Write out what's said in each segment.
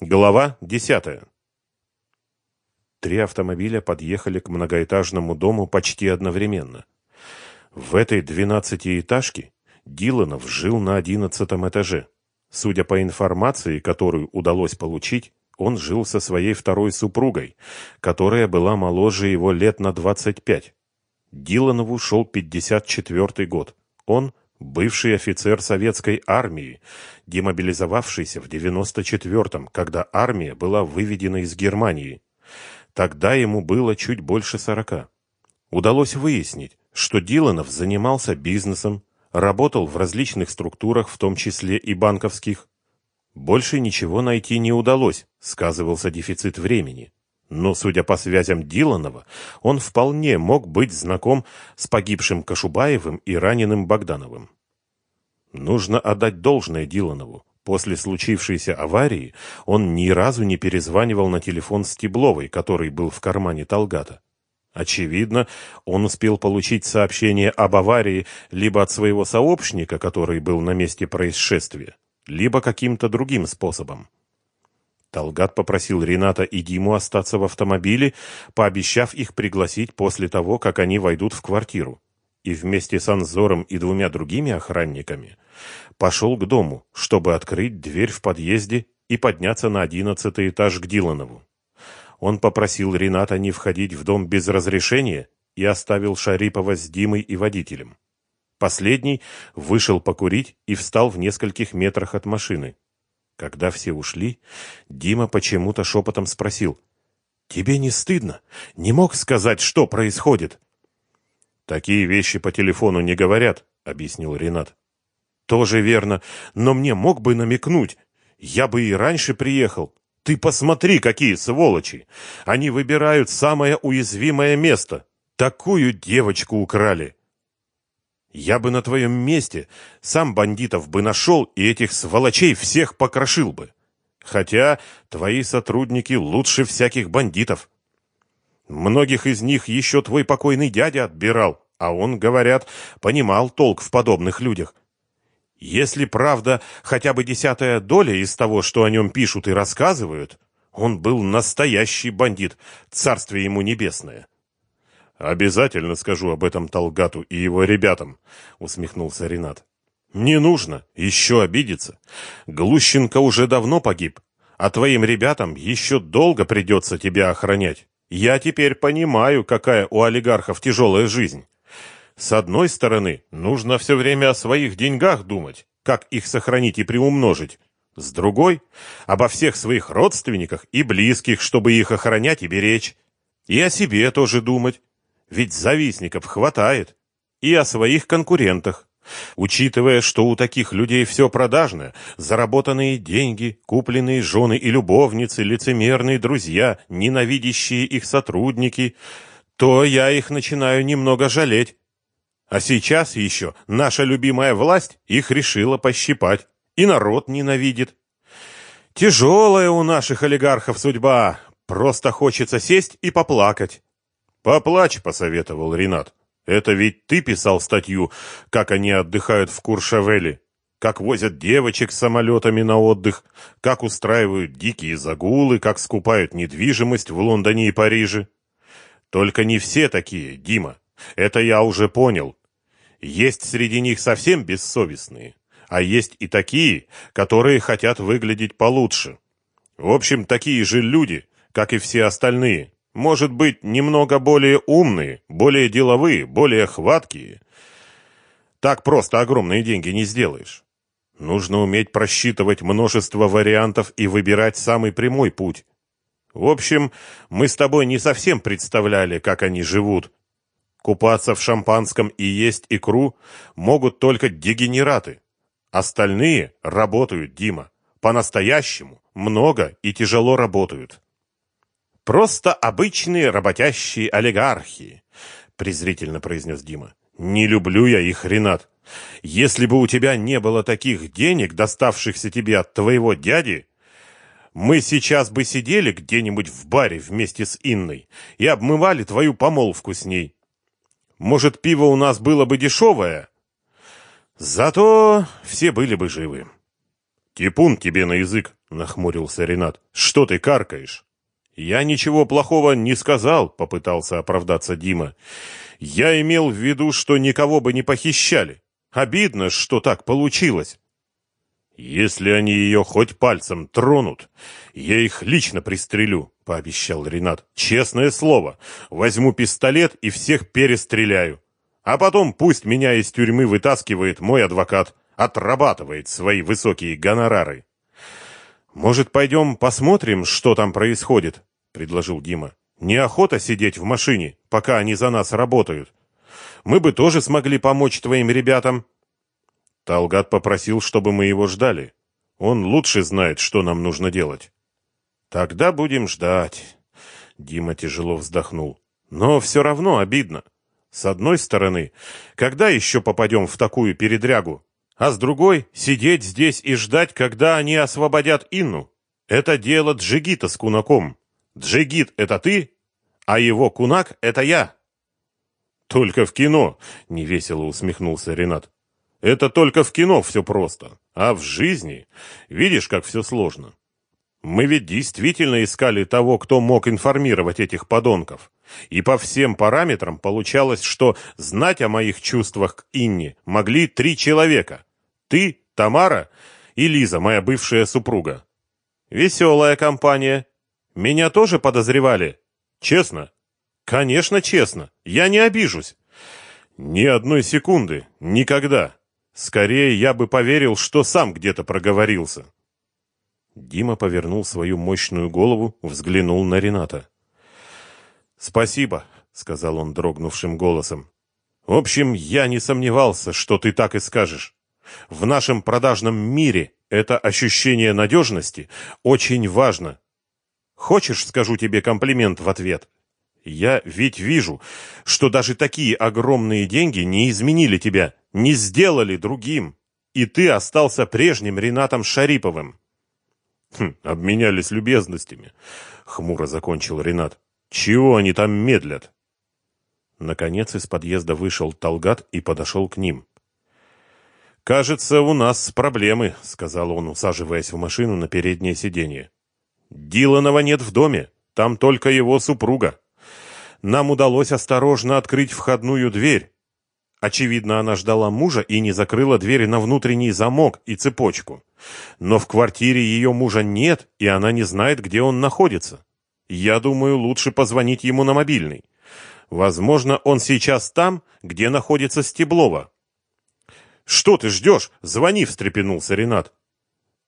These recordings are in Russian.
Глава десятая. Три автомобиля подъехали к многоэтажному дому почти одновременно. В этой двенадцатиэтажке Диланов жил на одиннадцатом этаже. Судя по информации, которую удалось получить, он жил со своей второй супругой, которая была моложе его лет на двадцать пять. Диланову шел пятьдесят четвертый год. Он Бывший офицер советской армии, демобилизовавшийся в 94-м, когда армия была выведена из Германии. Тогда ему было чуть больше сорока. Удалось выяснить, что Диланов занимался бизнесом, работал в различных структурах, в том числе и банковских. Больше ничего найти не удалось, сказывался дефицит времени. Но, судя по связям Диланова, он вполне мог быть знаком с погибшим Кашубаевым и раненым Богдановым. Нужно отдать должное Диланову. После случившейся аварии он ни разу не перезванивал на телефон Стебловой, который был в кармане Талгата. Очевидно, он успел получить сообщение об аварии либо от своего сообщника, который был на месте происшествия, либо каким-то другим способом. Талгат попросил Рената и Диму остаться в автомобиле, пообещав их пригласить после того, как они войдут в квартиру. И вместе с Анзором и двумя другими охранниками пошел к дому, чтобы открыть дверь в подъезде и подняться на одиннадцатый этаж к Диланову. Он попросил Рената не входить в дом без разрешения и оставил Шарипова с Димой и водителем. Последний вышел покурить и встал в нескольких метрах от машины. Когда все ушли, Дима почему-то шепотом спросил. «Тебе не стыдно? Не мог сказать, что происходит?» «Такие вещи по телефону не говорят», — объяснил Ренат. «Тоже верно, но мне мог бы намекнуть. Я бы и раньше приехал. Ты посмотри, какие сволочи! Они выбирают самое уязвимое место. Такую девочку украли!» Я бы на твоем месте сам бандитов бы нашел и этих сволочей всех покрошил бы. Хотя твои сотрудники лучше всяких бандитов. Многих из них еще твой покойный дядя отбирал, а он, говорят, понимал толк в подобных людях. Если правда хотя бы десятая доля из того, что о нем пишут и рассказывают, он был настоящий бандит, царствие ему небесное. Обязательно скажу об этом Талгату и его ребятам, усмехнулся Ренат. Не нужно еще обидеться. Глущенко уже давно погиб, а твоим ребятам еще долго придется тебя охранять. Я теперь понимаю, какая у олигархов тяжелая жизнь. С одной стороны, нужно все время о своих деньгах думать, как их сохранить и приумножить. С другой, обо всех своих родственниках и близких, чтобы их охранять и беречь. И о себе тоже думать, ведь завистников хватает. И о своих конкурентах. Учитывая, что у таких людей все продажное, заработанные деньги, купленные жены и любовницы, лицемерные друзья, ненавидящие их сотрудники, то я их начинаю немного жалеть. А сейчас еще наша любимая власть их решила пощипать, и народ ненавидит. Тяжелая у наших олигархов судьба, просто хочется сесть и поплакать. «Поплачь», — посоветовал Ренат. «Это ведь ты писал статью, как они отдыхают в Куршавеле, как возят девочек самолетами на отдых, как устраивают дикие загулы, как скупают недвижимость в Лондоне и Париже. Только не все такие, Дима. Это я уже понял. Есть среди них совсем бессовестные, а есть и такие, которые хотят выглядеть получше. В общем, такие же люди, как и все остальные может быть, немного более умные, более деловые, более хваткие. Так просто огромные деньги не сделаешь. Нужно уметь просчитывать множество вариантов и выбирать самый прямой путь. В общем, мы с тобой не совсем представляли, как они живут. Купаться в шампанском и есть икру могут только дегенераты. Остальные работают, Дима. По-настоящему, много и тяжело работают. Просто обычные работящие олигархи, презрительно произнес Дима. Не люблю я их, Ренат. Если бы у тебя не было таких денег, доставшихся тебе от твоего дяди, мы сейчас бы сидели где-нибудь в баре вместе с Инной и обмывали твою помолвку с ней. Может, пиво у нас было бы дешевое, зато все были бы живы. Типун тебе на язык, нахмурился Ренат. Что ты каркаешь? Я ничего плохого не сказал, попытался оправдаться Дима. Я имел в виду, что никого бы не похищали. Обидно, что так получилось. Если они ее хоть пальцем тронут, я их лично пристрелю, пообещал Ренат. Честное слово, возьму пистолет и всех перестреляю. А потом пусть меня из тюрьмы вытаскивает мой адвокат, отрабатывает свои высокие гонорары. Может, пойдем посмотрим, что там происходит, предложил Дима. Неохота сидеть в машине, пока они за нас работают. Мы бы тоже смогли помочь твоим ребятам. Талгат попросил, чтобы мы его ждали. Он лучше знает, что нам нужно делать. Тогда будем ждать. Дима тяжело вздохнул. Но все равно обидно. С одной стороны, когда еще попадем в такую передрягу? А с другой, сидеть здесь и ждать, когда они освободят Инну. Это дело Джигита с Кунаком. Джигит — это ты, а его Кунак — это я. Только в кино, — невесело усмехнулся Ренат. Это только в кино все просто, а в жизни видишь, как все сложно. Мы ведь действительно искали того, кто мог информировать этих подонков. И по всем параметрам получалось, что знать о моих чувствах к Инне могли три человека. Ты, Тамара и Лиза, моя бывшая супруга. Веселая компания. Меня тоже подозревали? Честно? Конечно, честно. Я не обижусь. Ни одной секунды. Никогда. Скорее, я бы поверил, что сам где-то проговорился. Дима повернул свою мощную голову, взглянул на Рената. «Спасибо», — сказал он дрогнувшим голосом. «В общем, я не сомневался, что ты так и скажешь. В нашем продажном мире это ощущение надежности очень важно. Хочешь, скажу тебе комплимент в ответ? Я ведь вижу, что даже такие огромные деньги не изменили тебя, не сделали другим, и ты остался прежним Ренатом Шариповым. Хм, обменялись любезностями, хмуро закончил Ренат. Чего они там медлят? Наконец из подъезда вышел Талгат и подошел к ним. «Кажется, у нас проблемы», — сказал он, усаживаясь в машину на переднее сиденье. «Диланова нет в доме, там только его супруга. Нам удалось осторожно открыть входную дверь, Очевидно, она ждала мужа и не закрыла двери на внутренний замок и цепочку. Но в квартире ее мужа нет, и она не знает, где он находится. Я думаю, лучше позвонить ему на мобильный. Возможно, он сейчас там, где находится Стеблова. «Что ты ждешь? Звони!» – встрепенулся Ренат.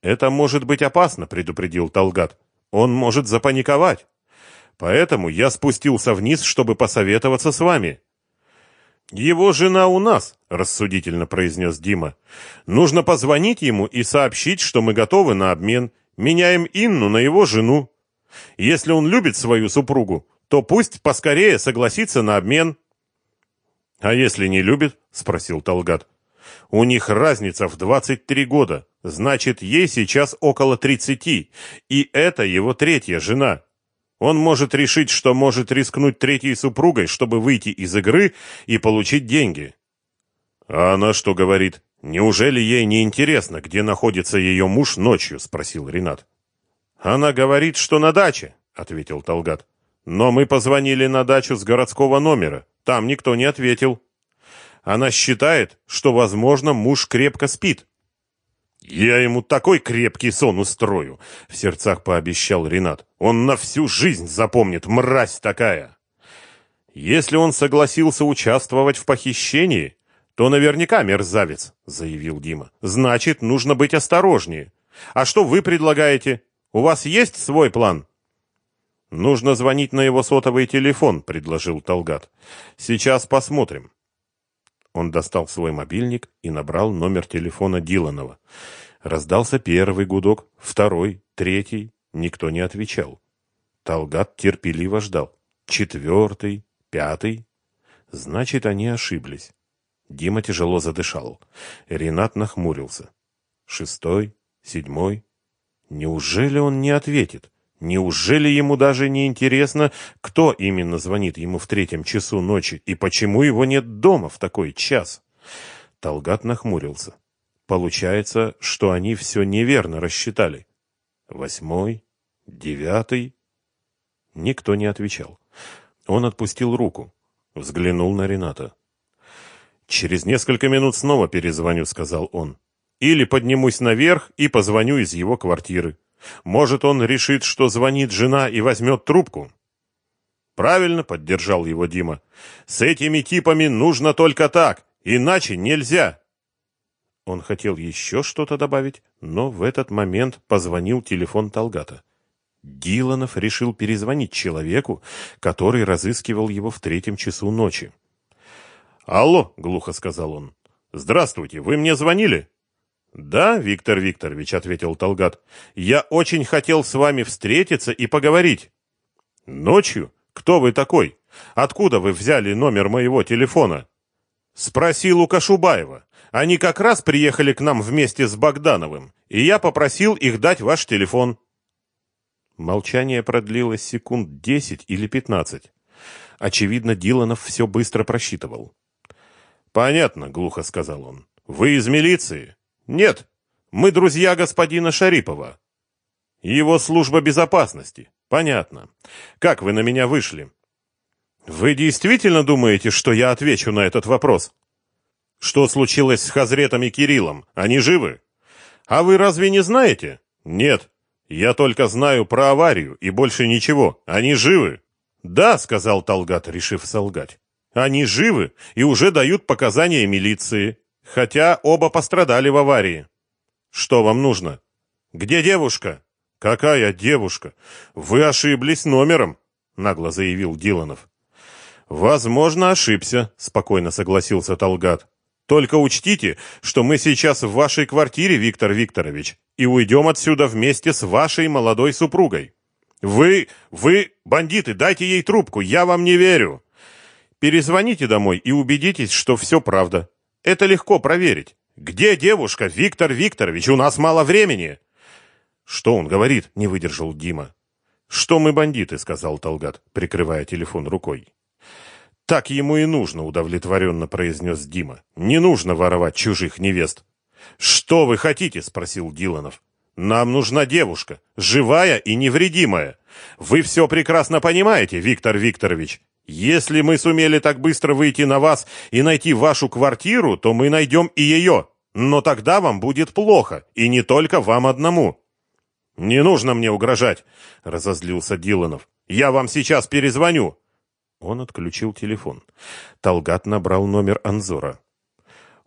«Это может быть опасно», – предупредил Талгат. «Он может запаниковать. Поэтому я спустился вниз, чтобы посоветоваться с вами». «Его жена у нас», — рассудительно произнес Дима. «Нужно позвонить ему и сообщить, что мы готовы на обмен. Меняем Инну на его жену. Если он любит свою супругу, то пусть поскорее согласится на обмен». «А если не любит?» — спросил Талгат. «У них разница в 23 года. Значит, ей сейчас около 30, и это его третья жена». Он может решить, что может рискнуть третьей супругой, чтобы выйти из игры и получить деньги. А она что говорит? Неужели ей не интересно, где находится ее муж ночью, спросил Ренат. Она говорит, что на даче, ответил Талгат. Но мы позвонили на дачу с городского номера. Там никто не ответил. Она считает, что, возможно, муж крепко спит. «Я ему такой крепкий сон устрою!» — в сердцах пообещал Ренат. «Он на всю жизнь запомнит, мразь такая!» «Если он согласился участвовать в похищении, то наверняка мерзавец», — заявил Дима. «Значит, нужно быть осторожнее. А что вы предлагаете? У вас есть свой план?» «Нужно звонить на его сотовый телефон», — предложил Талгат. «Сейчас посмотрим». Он достал свой мобильник и набрал номер телефона Диланова. Раздался первый гудок, второй, третий. Никто не отвечал. Талгат терпеливо ждал. Четвертый, пятый. Значит, они ошиблись. Дима тяжело задышал. Ренат нахмурился. Шестой, седьмой. Неужели он не ответит? Неужели ему даже не интересно, кто именно звонит ему в третьем часу ночи и почему его нет дома в такой час? Талгат нахмурился. Получается, что они все неверно рассчитали. Восьмой, девятый. Никто не отвечал. Он отпустил руку, взглянул на Рената. «Через несколько минут снова перезвоню», — сказал он. «Или поднимусь наверх и позвоню из его квартиры. Может, он решит, что звонит жена и возьмет трубку?» «Правильно», — поддержал его Дима. «С этими типами нужно только так, иначе нельзя». Он хотел еще что-то добавить, но в этот момент позвонил телефон Талгата. Диланов решил перезвонить человеку, который разыскивал его в третьем часу ночи. «Алло», — глухо сказал он. «Здравствуйте, вы мне звонили?» «Да, Виктор Викторович», — ответил Талгат. «Я очень хотел с вами встретиться и поговорить». «Ночью? Кто вы такой? Откуда вы взяли номер моего телефона?» «Спроси Лука Шубаева. Они как раз приехали к нам вместе с Богдановым, и я попросил их дать ваш телефон». Молчание продлилось секунд десять или пятнадцать. Очевидно, Диланов все быстро просчитывал. «Понятно», — глухо сказал он. «Вы из милиции?» «Нет, мы друзья господина Шарипова». «Его служба безопасности. Понятно. Как вы на меня вышли?» «Вы действительно думаете, что я отвечу на этот вопрос?» «Что случилось с Хазретом и Кириллом? Они живы?» «А вы разве не знаете?» «Нет. Я только знаю про аварию и больше ничего. Они живы. Да, сказал Талгат, решив солгать. Они живы и уже дают показания милиции, хотя оба пострадали в аварии. Что вам нужно? Где девушка? Какая девушка? Вы ошиблись номером, нагло заявил Диланов. Возможно, ошибся, спокойно согласился Талгат. Только учтите, что мы сейчас в вашей квартире, Виктор Викторович, и уйдем отсюда вместе с вашей молодой супругой. Вы, вы, бандиты, дайте ей трубку, я вам не верю. Перезвоните домой и убедитесь, что все правда. Это легко проверить. Где девушка, Виктор Викторович? У нас мало времени. Что он говорит? Не выдержал Дима. Что мы бандиты, сказал Талгат, прикрывая телефон рукой. Так ему и нужно, удовлетворенно произнес Дима. Не нужно воровать чужих невест. Что вы хотите? спросил Диланов. Нам нужна девушка, живая и невредимая. Вы все прекрасно понимаете, Виктор Викторович. Если мы сумели так быстро выйти на вас и найти вашу квартиру, то мы найдем и ее. Но тогда вам будет плохо, и не только вам одному. Не нужно мне угрожать, разозлился Диланов. Я вам сейчас перезвоню. Он отключил телефон. Талгат набрал номер Анзора.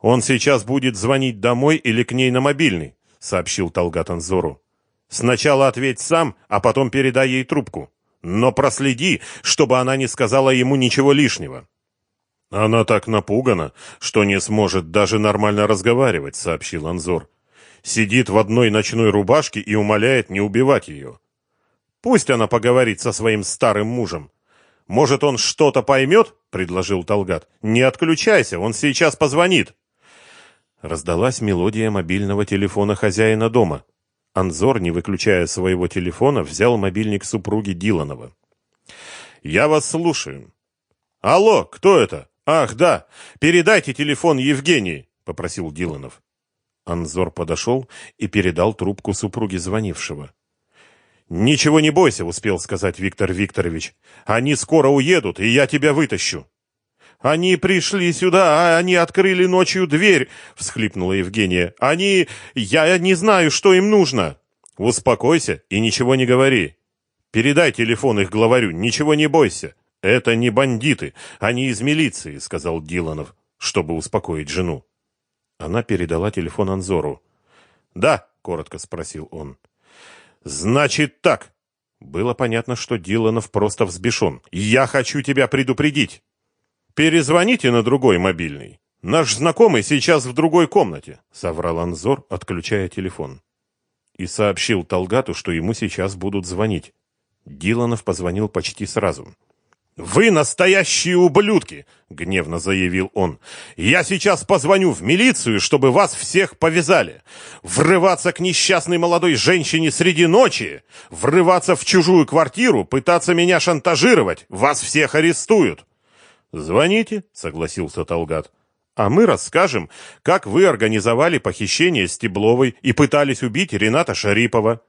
«Он сейчас будет звонить домой или к ней на мобильный», — сообщил Талгат Анзору. «Сначала ответь сам, а потом передай ей трубку. Но проследи, чтобы она не сказала ему ничего лишнего». «Она так напугана, что не сможет даже нормально разговаривать», — сообщил Анзор. «Сидит в одной ночной рубашке и умоляет не убивать ее. Пусть она поговорит со своим старым мужем. Может, он что-то поймет?» — предложил Талгат. «Не отключайся, он сейчас позвонит». Раздалась мелодия мобильного телефона хозяина дома. Анзор, не выключая своего телефона, взял мобильник супруги Диланова. «Я вас слушаю». «Алло, кто это? Ах, да, передайте телефон Евгении», — попросил Диланов. Анзор подошел и передал трубку супруге звонившего. «Ничего не бойся», — успел сказать Виктор Викторович. «Они скоро уедут, и я тебя вытащу». «Они пришли сюда, а они открыли ночью дверь», — всхлипнула Евгения. «Они... Я не знаю, что им нужно». «Успокойся и ничего не говори. Передай телефон их главарю, ничего не бойся. Это не бандиты, они из милиции», — сказал Диланов, чтобы успокоить жену. Она передала телефон Анзору. «Да», — коротко спросил он. «Значит так». Было понятно, что Диланов просто взбешен. «Я хочу тебя предупредить. Перезвоните на другой мобильный. Наш знакомый сейчас в другой комнате», — соврал Анзор, отключая телефон. И сообщил Талгату, что ему сейчас будут звонить. Диланов позвонил почти сразу. «Вы настоящие ублюдки!» — гневно заявил он. «Я сейчас позвоню в милицию, чтобы вас всех повязали. Врываться к несчастной молодой женщине среди ночи, врываться в чужую квартиру, пытаться меня шантажировать, вас всех арестуют». «Звоните», — согласился Талгат. А мы расскажем, как вы организовали похищение Стебловой и пытались убить Рената Шарипова.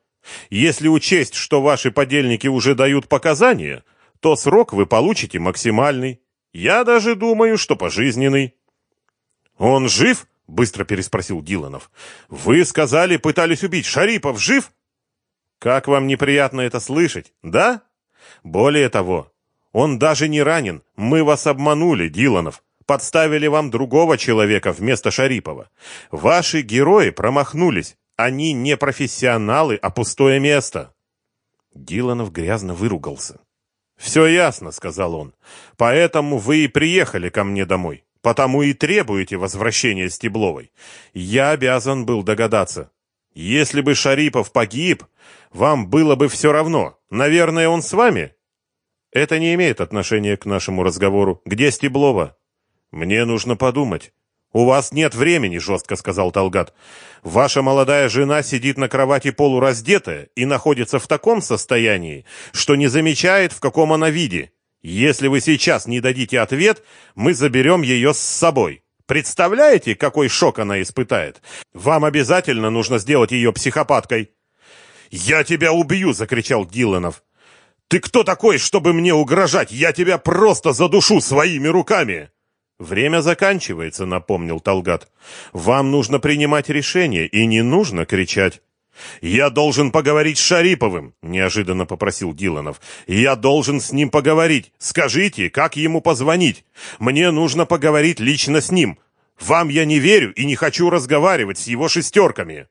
Если учесть, что ваши подельники уже дают показания, то срок вы получите максимальный. Я даже думаю, что пожизненный. Он жив? быстро переспросил Диланов. Вы сказали, пытались убить Шарипов жив? Как вам неприятно это слышать, да? Более того, он даже не ранен. Мы вас обманули, Диланов подставили вам другого человека вместо Шарипова. Ваши герои промахнулись. Они не профессионалы, а пустое место. Диланов грязно выругался. «Все ясно», — сказал он. «Поэтому вы и приехали ко мне домой. Потому и требуете возвращения Стебловой. Я обязан был догадаться. Если бы Шарипов погиб, вам было бы все равно. Наверное, он с вами?» «Это не имеет отношения к нашему разговору. Где Стеблова?» «Мне нужно подумать». «У вас нет времени», — жестко сказал Талгат. «Ваша молодая жена сидит на кровати полураздетая и находится в таком состоянии, что не замечает, в каком она виде. Если вы сейчас не дадите ответ, мы заберем ее с собой. Представляете, какой шок она испытает? Вам обязательно нужно сделать ее психопаткой». «Я тебя убью!» — закричал Диланов. «Ты кто такой, чтобы мне угрожать? Я тебя просто задушу своими руками!» Время заканчивается, напомнил Талгат. Вам нужно принимать решение и не нужно кричать. Я должен поговорить с Шариповым, неожиданно попросил Диланов. Я должен с ним поговорить. Скажите, как ему позвонить? Мне нужно поговорить лично с ним. Вам я не верю и не хочу разговаривать с его шестерками.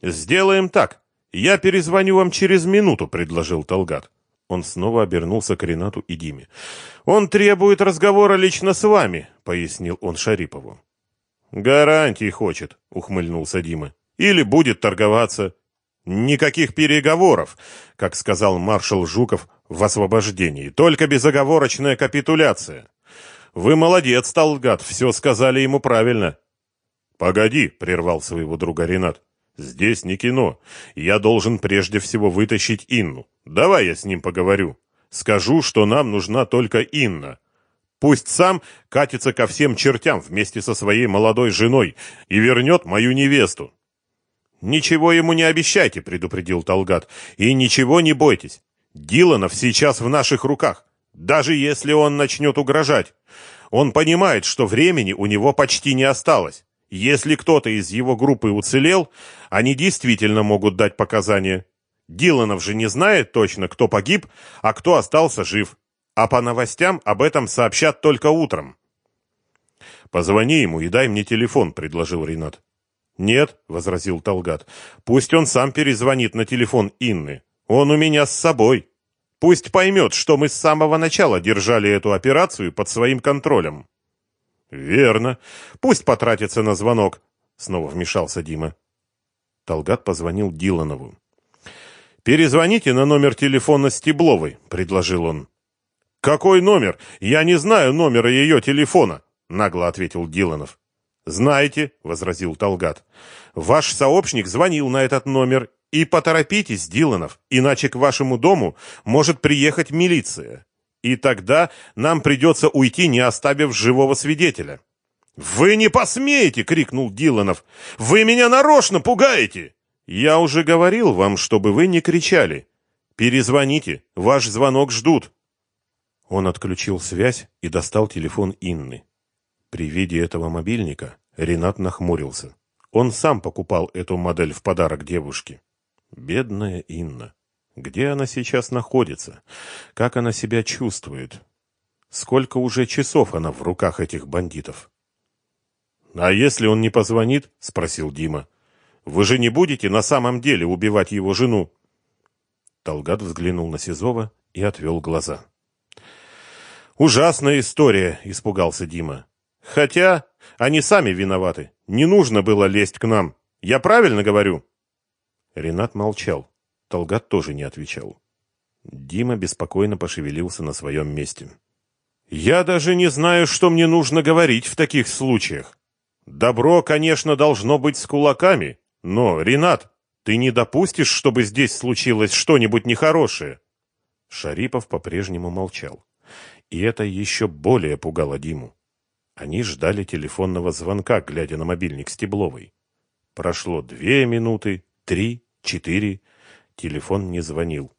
Сделаем так. Я перезвоню вам через минуту, предложил Талгат. Он снова обернулся к Ренату и Диме. «Он требует разговора лично с вами», — пояснил он Шарипову. «Гарантий хочет», — ухмыльнулся Дима. «Или будет торговаться». «Никаких переговоров», как сказал маршал Жуков в освобождении, только безоговорочная капитуляция. «Вы молодец, Талгат, все сказали ему правильно». «Погоди», — прервал своего друга Ренат. Здесь не кино. Я должен прежде всего вытащить Инну. Давай я с ним поговорю. Скажу, что нам нужна только Инна. Пусть сам катится ко всем чертям вместе со своей молодой женой и вернет мою невесту. Ничего ему не обещайте, предупредил Талгат. И ничего не бойтесь. Диланов сейчас в наших руках, даже если он начнет угрожать. Он понимает, что времени у него почти не осталось. Если кто-то из его группы уцелел, они действительно могут дать показания. Диланов же не знает точно, кто погиб, а кто остался жив. А по новостям об этом сообщат только утром. «Позвони ему и дай мне телефон», — предложил Ренат. «Нет», — возразил Талгат, — «пусть он сам перезвонит на телефон Инны. Он у меня с собой. Пусть поймет, что мы с самого начала держали эту операцию под своим контролем». Верно. Пусть потратится на звонок. Снова вмешался Дима. Талгат позвонил Диланову. Перезвоните на номер телефона Стебловой, предложил он. Какой номер? Я не знаю номера ее телефона, нагло ответил Диланов. Знаете, возразил Талгат. Ваш сообщник звонил на этот номер, и поторопитесь, Диланов, иначе к вашему дому может приехать милиция. И тогда нам придется уйти, не оставив живого свидетеля. «Вы не посмеете!» — крикнул Диланов. «Вы меня нарочно пугаете!» «Я уже говорил вам, чтобы вы не кричали. Перезвоните, ваш звонок ждут». Он отключил связь и достал телефон Инны. При виде этого мобильника Ренат нахмурился. Он сам покупал эту модель в подарок девушке. Бедная Инна. Где она сейчас находится? Как она себя чувствует? Сколько уже часов она в руках этих бандитов? «А если он не позвонит?» — спросил Дима. «Вы же не будете на самом деле убивать его жену?» Талгат взглянул на Сизова и отвел глаза. «Ужасная история», — испугался Дима. «Хотя они сами виноваты. Не нужно было лезть к нам. Я правильно говорю?» Ренат молчал. Талгат тоже не отвечал. Дима беспокойно пошевелился на своем месте. «Я даже не знаю, что мне нужно говорить в таких случаях. Добро, конечно, должно быть с кулаками, но, Ренат, ты не допустишь, чтобы здесь случилось что-нибудь нехорошее?» Шарипов по-прежнему молчал. И это еще более пугало Диму. Они ждали телефонного звонка, глядя на мобильник Стебловой. Прошло две минуты, три, четыре. Телефон не звонил.